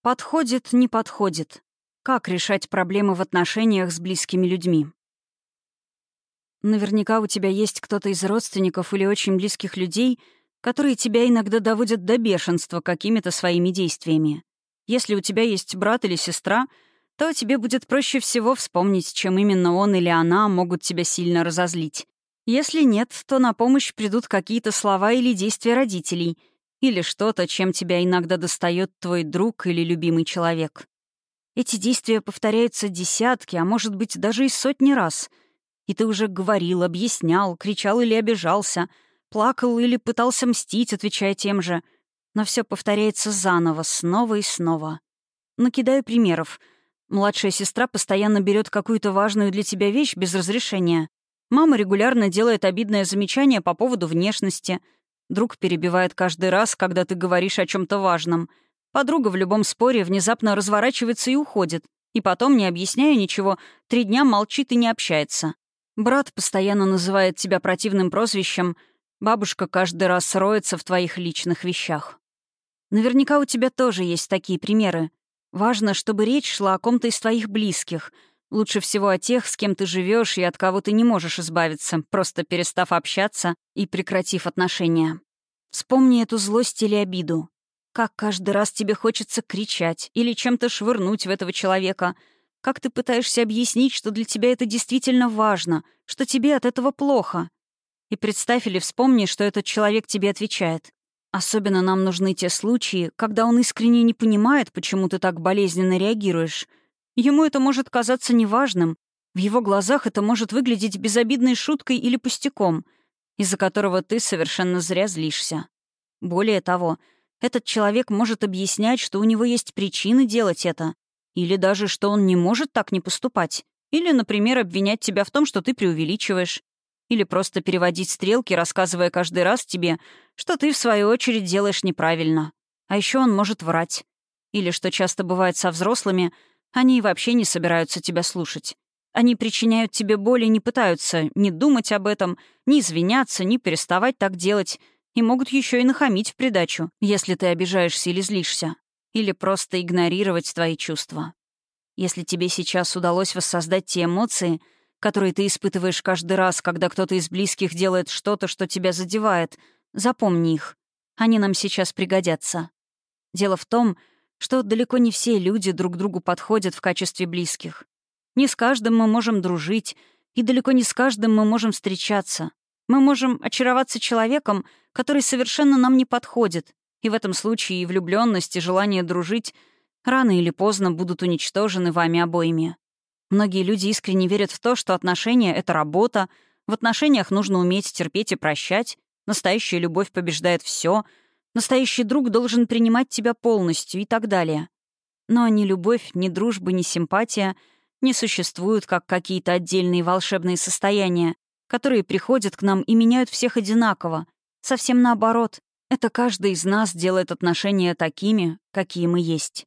Подходит, не подходит. Как решать проблемы в отношениях с близкими людьми? Наверняка у тебя есть кто-то из родственников или очень близких людей, которые тебя иногда доводят до бешенства какими-то своими действиями. Если у тебя есть брат или сестра, то тебе будет проще всего вспомнить, чем именно он или она могут тебя сильно разозлить. Если нет, то на помощь придут какие-то слова или действия родителей, или что-то, чем тебя иногда достает твой друг или любимый человек. Эти действия повторяются десятки, а может быть даже и сотни раз — и ты уже говорил, объяснял, кричал или обижался, плакал или пытался мстить, отвечая тем же. Но все повторяется заново, снова и снова. Накидаю примеров. Младшая сестра постоянно берет какую-то важную для тебя вещь без разрешения. Мама регулярно делает обидное замечание по поводу внешности. Друг перебивает каждый раз, когда ты говоришь о чем то важном. Подруга в любом споре внезапно разворачивается и уходит. И потом, не объясняя ничего, три дня молчит и не общается. Брат постоянно называет тебя противным прозвищем, бабушка каждый раз роется в твоих личных вещах. Наверняка у тебя тоже есть такие примеры. Важно, чтобы речь шла о ком-то из твоих близких, лучше всего о тех, с кем ты живешь и от кого ты не можешь избавиться, просто перестав общаться и прекратив отношения. Вспомни эту злость или обиду. Как каждый раз тебе хочется кричать или чем-то швырнуть в этого человека — как ты пытаешься объяснить, что для тебя это действительно важно, что тебе от этого плохо? И представь или вспомни, что этот человек тебе отвечает. Особенно нам нужны те случаи, когда он искренне не понимает, почему ты так болезненно реагируешь. Ему это может казаться неважным. В его глазах это может выглядеть безобидной шуткой или пустяком, из-за которого ты совершенно зря злишься. Более того, этот человек может объяснять, что у него есть причины делать это, или даже, что он не может так не поступать. Или, например, обвинять тебя в том, что ты преувеличиваешь. Или просто переводить стрелки, рассказывая каждый раз тебе, что ты, в свою очередь, делаешь неправильно. А еще он может врать. Или, что часто бывает со взрослыми, они вообще не собираются тебя слушать. Они причиняют тебе боль и не пытаются ни думать об этом, ни извиняться, ни переставать так делать, и могут еще и нахамить в придачу, если ты обижаешься или злишься или просто игнорировать твои чувства. Если тебе сейчас удалось воссоздать те эмоции, которые ты испытываешь каждый раз, когда кто-то из близких делает что-то, что тебя задевает, запомни их. Они нам сейчас пригодятся. Дело в том, что далеко не все люди друг другу подходят в качестве близких. Не с каждым мы можем дружить, и далеко не с каждым мы можем встречаться. Мы можем очароваться человеком, который совершенно нам не подходит, и в этом случае и влюбленность, и желание дружить рано или поздно будут уничтожены вами обоими. Многие люди искренне верят в то, что отношения — это работа, в отношениях нужно уметь терпеть и прощать, настоящая любовь побеждает все, настоящий друг должен принимать тебя полностью и так далее. Но ни любовь, ни дружба, ни симпатия не существуют как какие-то отдельные волшебные состояния, которые приходят к нам и меняют всех одинаково. Совсем наоборот. Это каждый из нас делает отношения такими, какие мы есть.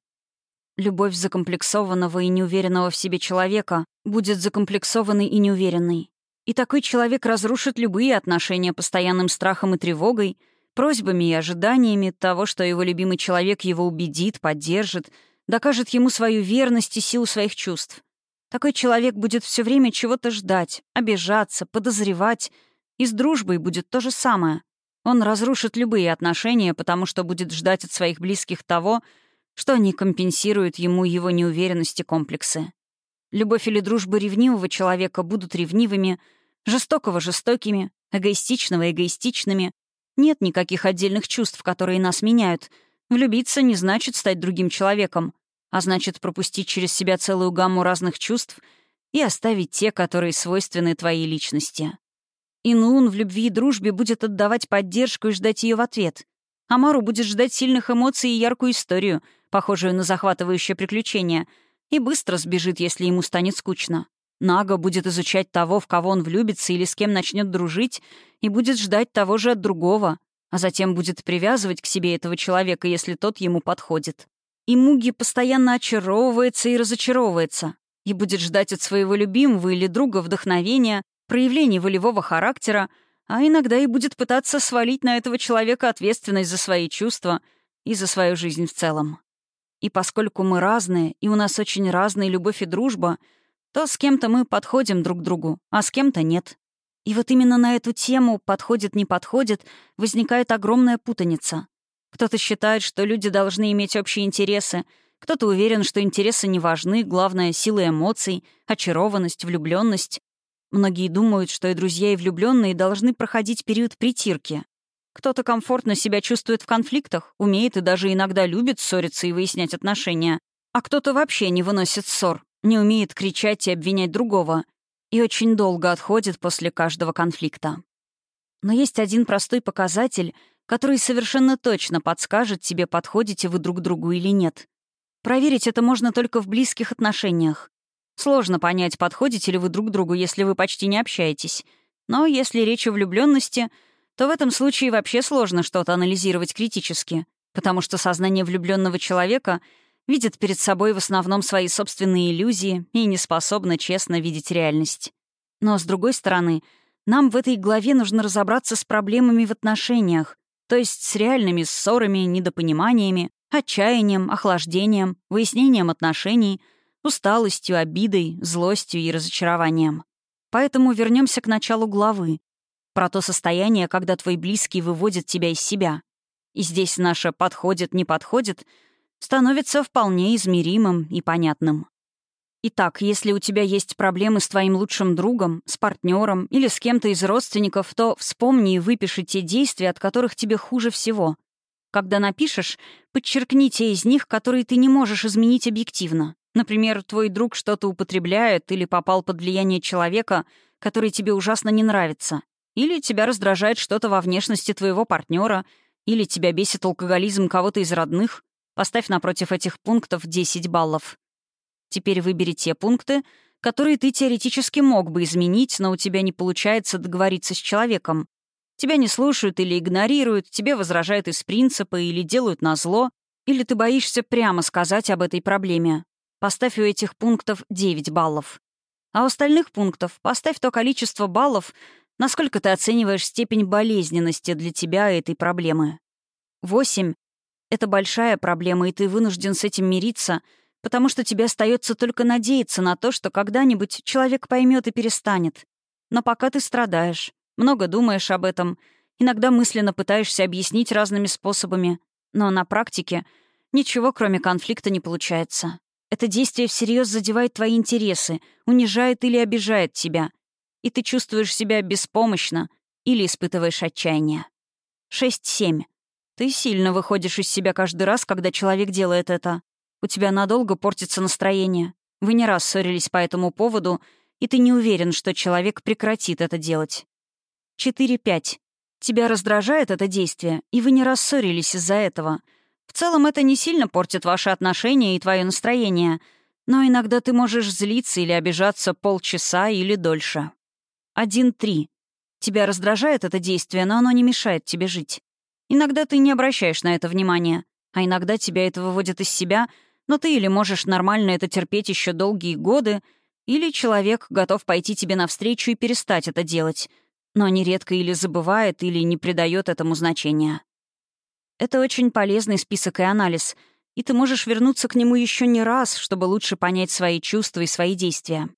Любовь закомплексованного и неуверенного в себе человека будет закомплексованной и неуверенной. И такой человек разрушит любые отношения постоянным страхом и тревогой, просьбами и ожиданиями того, что его любимый человек его убедит, поддержит, докажет ему свою верность и силу своих чувств. Такой человек будет все время чего-то ждать, обижаться, подозревать, и с дружбой будет то же самое. Он разрушит любые отношения, потому что будет ждать от своих близких того, что они компенсируют ему его неуверенности комплексы. Любовь или дружба ревнивого человека будут ревнивыми, жестокого — жестокими, эгоистичного — эгоистичными. Нет никаких отдельных чувств, которые нас меняют. Влюбиться не значит стать другим человеком, а значит пропустить через себя целую гамму разных чувств и оставить те, которые свойственны твоей личности. Инун в любви и дружбе будет отдавать поддержку и ждать ее в ответ. Амару будет ждать сильных эмоций и яркую историю, похожую на захватывающее приключение, и быстро сбежит, если ему станет скучно. Нага будет изучать того, в кого он влюбится или с кем начнет дружить, и будет ждать того же от другого, а затем будет привязывать к себе этого человека, если тот ему подходит. И Муги постоянно очаровывается и разочаровывается, и будет ждать от своего любимого или друга вдохновения, проявлений волевого характера, а иногда и будет пытаться свалить на этого человека ответственность за свои чувства и за свою жизнь в целом. И поскольку мы разные, и у нас очень разные любовь и дружба, то с кем-то мы подходим друг другу, а с кем-то нет. И вот именно на эту тему «подходит-не подходит» возникает огромная путаница. Кто-то считает, что люди должны иметь общие интересы, кто-то уверен, что интересы не важны, главное — сила эмоций, очарованность, влюбленность. Многие думают, что и друзья, и влюбленные должны проходить период притирки. Кто-то комфортно себя чувствует в конфликтах, умеет и даже иногда любит ссориться и выяснять отношения, а кто-то вообще не выносит ссор, не умеет кричать и обвинять другого, и очень долго отходит после каждого конфликта. Но есть один простой показатель, который совершенно точно подскажет тебе, подходите вы друг другу или нет. Проверить это можно только в близких отношениях. Сложно понять, подходите ли вы друг другу, если вы почти не общаетесь. Но если речь о влюбленности, то в этом случае вообще сложно что-то анализировать критически, потому что сознание влюбленного человека видит перед собой в основном свои собственные иллюзии и не способно честно видеть реальность. Но, с другой стороны, нам в этой главе нужно разобраться с проблемами в отношениях, то есть с реальными ссорами, недопониманиями, отчаянием, охлаждением, выяснением отношений, усталостью, обидой, злостью и разочарованием. Поэтому вернемся к началу главы, про то состояние, когда твой близкий выводит тебя из себя. И здесь наше «подходит, не подходит» становится вполне измеримым и понятным. Итак, если у тебя есть проблемы с твоим лучшим другом, с партнером или с кем-то из родственников, то вспомни и выпиши те действия, от которых тебе хуже всего. Когда напишешь, подчеркни те из них, которые ты не можешь изменить объективно. Например, твой друг что-то употребляет или попал под влияние человека, который тебе ужасно не нравится. Или тебя раздражает что-то во внешности твоего партнера, или тебя бесит алкоголизм кого-то из родных. Поставь напротив этих пунктов 10 баллов. Теперь выбери те пункты, которые ты теоретически мог бы изменить, но у тебя не получается договориться с человеком. Тебя не слушают или игнорируют, тебе возражают из принципа или делают назло, или ты боишься прямо сказать об этой проблеме. Поставь у этих пунктов 9 баллов. А у остальных пунктов поставь то количество баллов, насколько ты оцениваешь степень болезненности для тебя этой проблемы. 8 — это большая проблема, и ты вынужден с этим мириться — потому что тебе остается только надеяться на то, что когда-нибудь человек поймет и перестанет. Но пока ты страдаешь, много думаешь об этом, иногда мысленно пытаешься объяснить разными способами, но на практике ничего, кроме конфликта, не получается. Это действие всерьез задевает твои интересы, унижает или обижает тебя, и ты чувствуешь себя беспомощно или испытываешь отчаяние. 6-7. Ты сильно выходишь из себя каждый раз, когда человек делает это. У тебя надолго портится настроение. Вы не раз ссорились по этому поводу, и ты не уверен, что человек прекратит это делать. 4-5. Тебя раздражает это действие, и вы не раз ссорились из-за этого. В целом это не сильно портит ваши отношения и твое настроение, но иногда ты можешь злиться или обижаться полчаса или дольше. 1-3. Тебя раздражает это действие, но оно не мешает тебе жить. Иногда ты не обращаешь на это внимания, а иногда тебя это выводит из себя — но ты или можешь нормально это терпеть еще долгие годы, или человек готов пойти тебе навстречу и перестать это делать, но нередко или забывает, или не придает этому значения. Это очень полезный список и анализ, и ты можешь вернуться к нему еще не раз, чтобы лучше понять свои чувства и свои действия.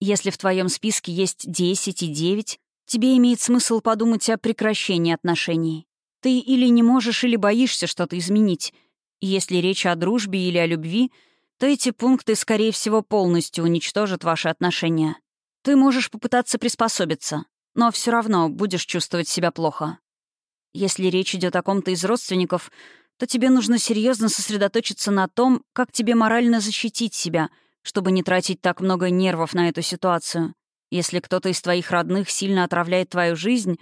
Если в твоем списке есть 10 и 9, тебе имеет смысл подумать о прекращении отношений. Ты или не можешь, или боишься что-то изменить, если речь о дружбе или о любви, то эти пункты, скорее всего, полностью уничтожат ваши отношения. Ты можешь попытаться приспособиться, но все равно будешь чувствовать себя плохо. Если речь идет о ком-то из родственников, то тебе нужно серьезно сосредоточиться на том, как тебе морально защитить себя, чтобы не тратить так много нервов на эту ситуацию. Если кто-то из твоих родных сильно отравляет твою жизнь,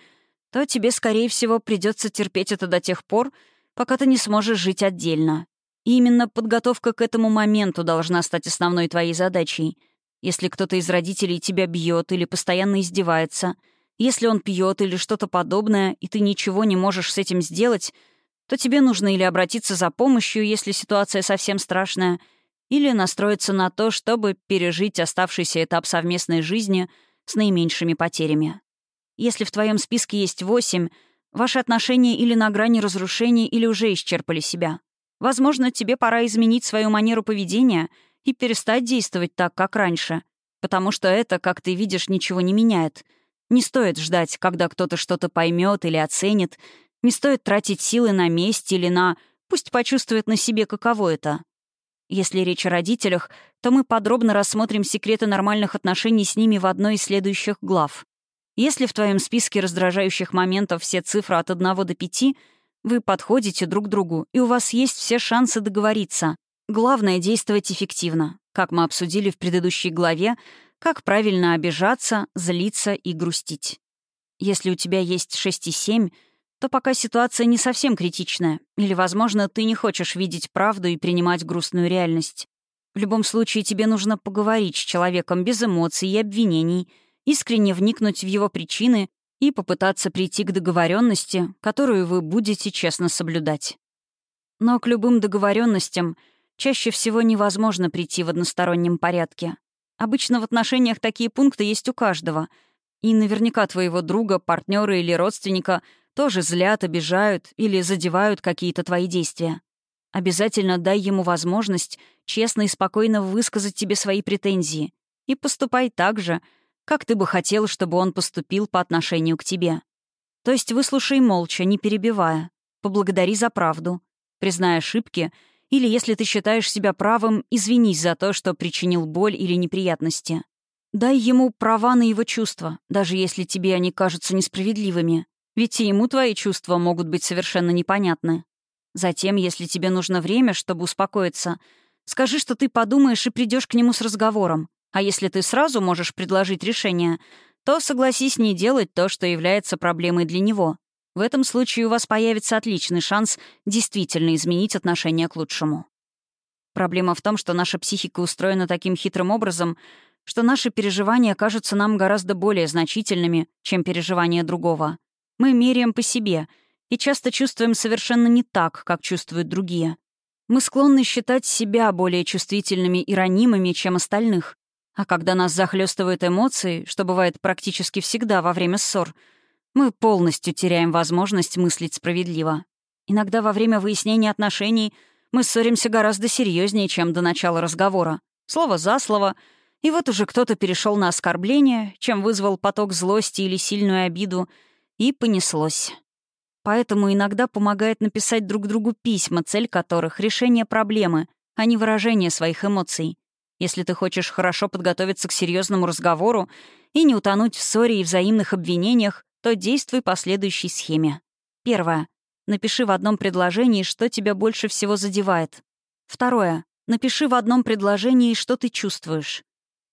то тебе, скорее всего, придется терпеть это до тех пор, пока ты не сможешь жить отдельно. И именно подготовка к этому моменту должна стать основной твоей задачей. Если кто-то из родителей тебя бьет или постоянно издевается, если он пьет или что-то подобное, и ты ничего не можешь с этим сделать, то тебе нужно или обратиться за помощью, если ситуация совсем страшная, или настроиться на то, чтобы пережить оставшийся этап совместной жизни с наименьшими потерями. Если в твоем списке есть восемь, Ваши отношения или на грани разрушения, или уже исчерпали себя. Возможно, тебе пора изменить свою манеру поведения и перестать действовать так, как раньше. Потому что это, как ты видишь, ничего не меняет. Не стоит ждать, когда кто-то что-то поймет или оценит. Не стоит тратить силы на месть или на «пусть почувствует на себе, каково это». Если речь о родителях, то мы подробно рассмотрим секреты нормальных отношений с ними в одной из следующих глав. Если в твоем списке раздражающих моментов все цифры от 1 до 5, вы подходите друг к другу, и у вас есть все шансы договориться. Главное — действовать эффективно. Как мы обсудили в предыдущей главе, как правильно обижаться, злиться и грустить. Если у тебя есть 6 и 7, то пока ситуация не совсем критичная, или, возможно, ты не хочешь видеть правду и принимать грустную реальность. В любом случае, тебе нужно поговорить с человеком без эмоций и обвинений, искренне вникнуть в его причины и попытаться прийти к договоренности, которую вы будете честно соблюдать. Но к любым договоренностям чаще всего невозможно прийти в одностороннем порядке. Обычно в отношениях такие пункты есть у каждого, и наверняка твоего друга, партнера или родственника тоже злят, обижают или задевают какие-то твои действия. Обязательно дай ему возможность честно и спокойно высказать тебе свои претензии. И поступай так же, как ты бы хотел, чтобы он поступил по отношению к тебе. То есть выслушай молча, не перебивая. Поблагодари за правду. Признай ошибки, или, если ты считаешь себя правым, извинись за то, что причинил боль или неприятности. Дай ему права на его чувства, даже если тебе они кажутся несправедливыми. Ведь и ему твои чувства могут быть совершенно непонятны. Затем, если тебе нужно время, чтобы успокоиться, скажи, что ты подумаешь и придешь к нему с разговором. А если ты сразу можешь предложить решение, то согласись не делать то, что является проблемой для него. В этом случае у вас появится отличный шанс действительно изменить отношение к лучшему. Проблема в том, что наша психика устроена таким хитрым образом, что наши переживания кажутся нам гораздо более значительными, чем переживания другого. Мы меряем по себе и часто чувствуем совершенно не так, как чувствуют другие. Мы склонны считать себя более чувствительными и ранимыми, чем остальных, а когда нас захлестывают эмоции, что бывает практически всегда во время ссор, мы полностью теряем возможность мыслить справедливо. Иногда во время выяснения отношений мы ссоримся гораздо серьезнее, чем до начала разговора. Слово за слово, и вот уже кто-то перешел на оскорбление, чем вызвал поток злости или сильную обиду, и понеслось. Поэтому иногда помогает написать друг другу письма, цель которых — решение проблемы, а не выражение своих эмоций. Если ты хочешь хорошо подготовиться к серьезному разговору и не утонуть в ссоре и взаимных обвинениях, то действуй по следующей схеме. Первое. Напиши в одном предложении, что тебя больше всего задевает. Второе. Напиши в одном предложении, что ты чувствуешь.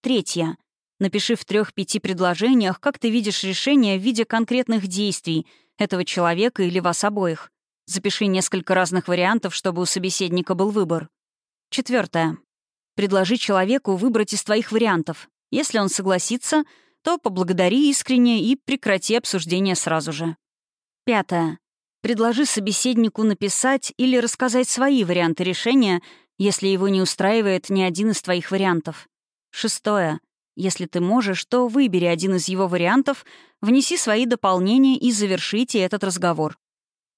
Третье. Напиши в трех-пяти предложениях, как ты видишь решение в виде конкретных действий этого человека или вас обоих. Запиши несколько разных вариантов, чтобы у собеседника был выбор. Четвертое. Предложи человеку выбрать из твоих вариантов. Если он согласится, то поблагодари искренне и прекрати обсуждение сразу же. Пятое. Предложи собеседнику написать или рассказать свои варианты решения, если его не устраивает ни один из твоих вариантов. Шестое. Если ты можешь, то выбери один из его вариантов, внеси свои дополнения и завершите этот разговор.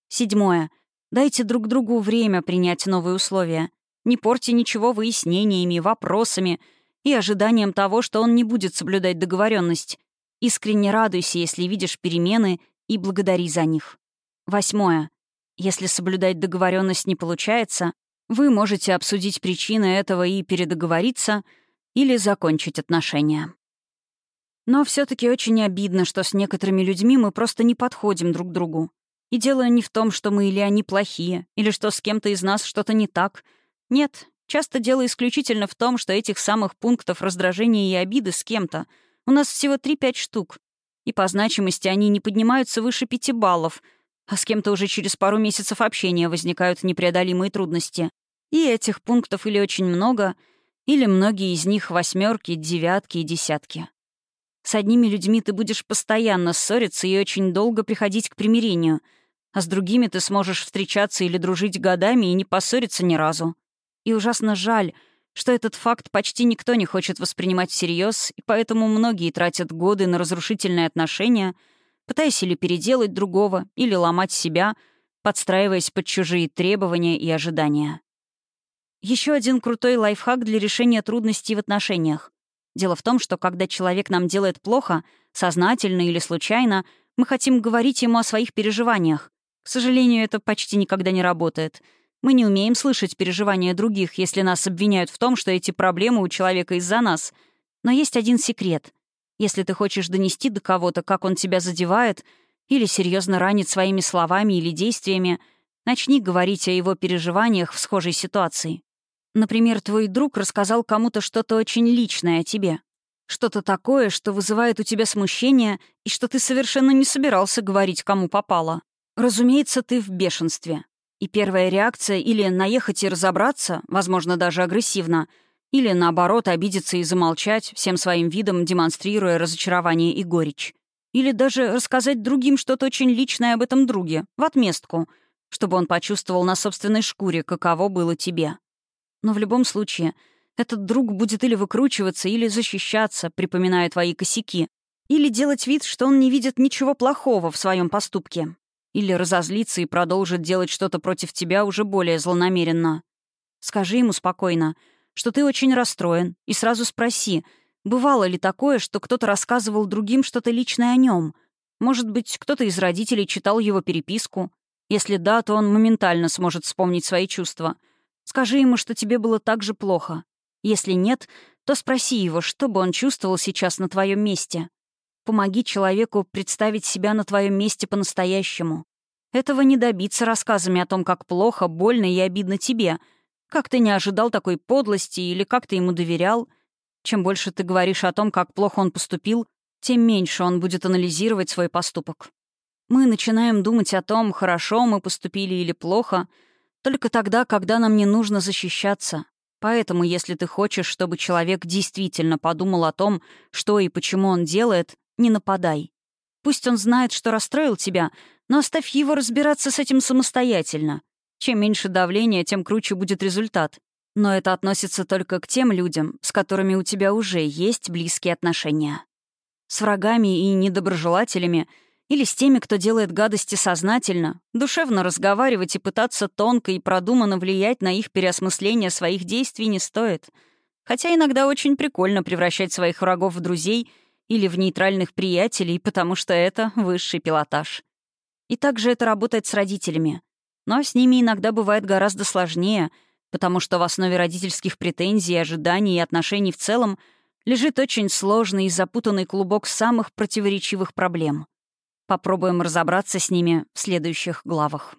Седьмое. Дайте друг другу время принять новые условия. Не порти ничего выяснениями, вопросами и ожиданием того, что он не будет соблюдать договоренность. Искренне радуйся, если видишь перемены, и благодари за них. Восьмое. Если соблюдать договоренность не получается, вы можете обсудить причины этого и передоговориться или закончить отношения. Но все таки очень обидно, что с некоторыми людьми мы просто не подходим друг другу. И дело не в том, что мы или они плохие, или что с кем-то из нас что-то не так — нет, часто дело исключительно в том, что этих самых пунктов раздражения и обиды с кем-то у нас всего 3-5 штук. И по значимости они не поднимаются выше 5 баллов, а с кем-то уже через пару месяцев общения возникают непреодолимые трудности. И этих пунктов или очень много, или многие из них восьмерки, девятки и десятки. С одними людьми ты будешь постоянно ссориться и очень долго приходить к примирению, а с другими ты сможешь встречаться или дружить годами и не поссориться ни разу. И ужасно жаль, что этот факт почти никто не хочет воспринимать всерьез, и поэтому многие тратят годы на разрушительные отношения, пытаясь или переделать другого, или ломать себя, подстраиваясь под чужие требования и ожидания. Еще один крутой лайфхак для решения трудностей в отношениях. Дело в том, что когда человек нам делает плохо, сознательно или случайно, мы хотим говорить ему о своих переживаниях. К сожалению, это почти никогда не работает. Мы не умеем слышать переживания других, если нас обвиняют в том, что эти проблемы у человека из-за нас. Но есть один секрет. Если ты хочешь донести до кого-то, как он тебя задевает, или серьезно ранит своими словами или действиями, начни говорить о его переживаниях в схожей ситуации. Например, твой друг рассказал кому-то что-то очень личное о тебе. Что-то такое, что вызывает у тебя смущение и что ты совершенно не собирался говорить, кому попало. Разумеется, ты в бешенстве. И первая реакция или наехать и разобраться, возможно, даже агрессивно, или, наоборот, обидеться и замолчать, всем своим видом демонстрируя разочарование и горечь. Или даже рассказать другим что-то очень личное об этом друге, в отместку, чтобы он почувствовал на собственной шкуре, каково было тебе. Но в любом случае, этот друг будет или выкручиваться, или защищаться, припоминая твои косяки, или делать вид, что он не видит ничего плохого в своем поступке, или разозлиться и продолжит делать что-то против тебя уже более злонамеренно. Скажи ему спокойно, что ты очень расстроен, и сразу спроси, бывало ли такое, что кто-то рассказывал другим что-то личное о нем. Может быть, кто-то из родителей читал его переписку. Если да, то он моментально сможет вспомнить свои чувства — Скажи ему, что тебе было так же плохо. Если нет, то спроси его, что бы он чувствовал сейчас на твоем месте. Помоги человеку представить себя на твоем месте по-настоящему. Этого не добиться рассказами о том, как плохо, больно и обидно тебе, как ты не ожидал такой подлости или как ты ему доверял. Чем больше ты говоришь о том, как плохо он поступил, тем меньше он будет анализировать свой поступок. Мы начинаем думать о том, хорошо мы поступили или плохо — только тогда, когда нам не нужно защищаться. Поэтому, если ты хочешь, чтобы человек действительно подумал о том, что и почему он делает, не нападай. Пусть он знает, что расстроил тебя, но оставь его разбираться с этим самостоятельно. Чем меньше давления, тем круче будет результат. Но это относится только к тем людям, с которыми у тебя уже есть близкие отношения. С врагами и недоброжелателями — или с теми, кто делает гадости сознательно, душевно разговаривать и пытаться тонко и продуманно влиять на их переосмысление своих действий не стоит. Хотя иногда очень прикольно превращать своих врагов в друзей или в нейтральных приятелей, потому что это высший пилотаж. И также это работает с родителями. Но с ними иногда бывает гораздо сложнее, потому что в основе родительских претензий, ожиданий и отношений в целом лежит очень сложный и запутанный клубок самых противоречивых проблем — Попробуем разобраться с ними в следующих главах.